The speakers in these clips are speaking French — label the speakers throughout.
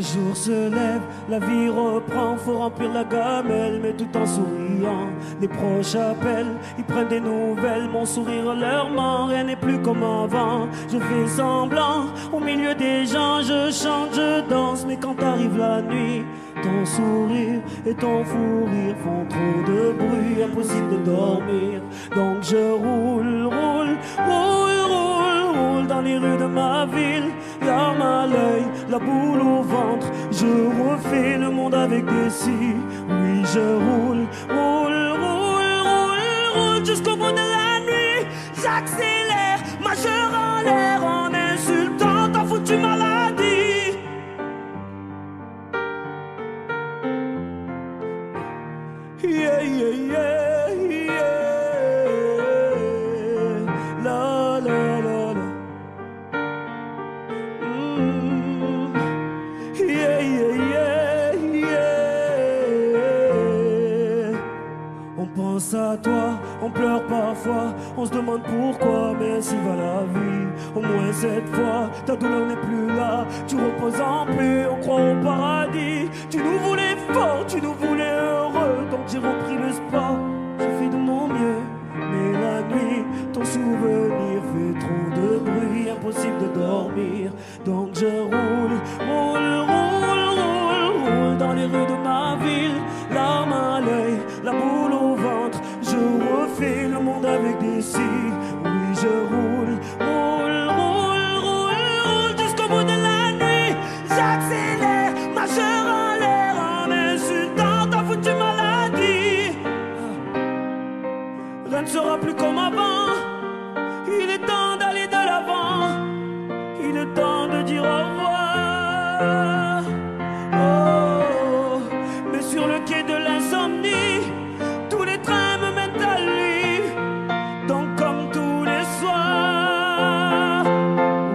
Speaker 1: Le jour se lève, la vie reprend, faut remplir la gamelle, mais tout en souriant. Les proches appellent, ils prennent des nouvelles, mon sourire leur ment, rien n'est plus comme avant. Je fais semblant, au milieu des gens, je chante, je danse, mais quand arrive la nuit, ton sourire et ton fou rire font trop de bruit, impossible de dormir. Donc je roule, ma ville. Larme à l'œil, la boule au ventre. Je refais le monde avec des si. Oui, je roule, roule, roule, roule, roule jusqu'au bout de la nuit. J'accélère, majeur On pense à toi, on pleure parfois, on se demande pourquoi, mais ainsi va la vie. Au moins cette fois, ta douleur n'est plus là, tu reposes en paix, Donc je roule, roule, roule, roule, roule dans les rues de ma ville. Larme à l'œil, la boule au ventre. Je refais le monde avec des si. Oui, je roule, roule, roule, roule, roule jusqu'au bout de la nuit. J'accélère, maladie. Rien ne sera plus comme avant. Il est temps de dire au revoir. Oh, mais sur le quai de l'insomnie, tous les trains me mènent à lui. Donc comme tous les soirs,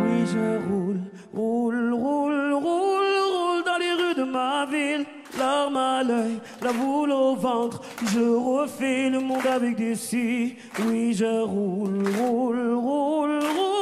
Speaker 1: oui je roule, roule, roule, roule, roule dans les rues de ma ville. Larme à l'œil, la boule au ventre, je refais le monde avec des si. Oui, je roule, roule, roule, roule,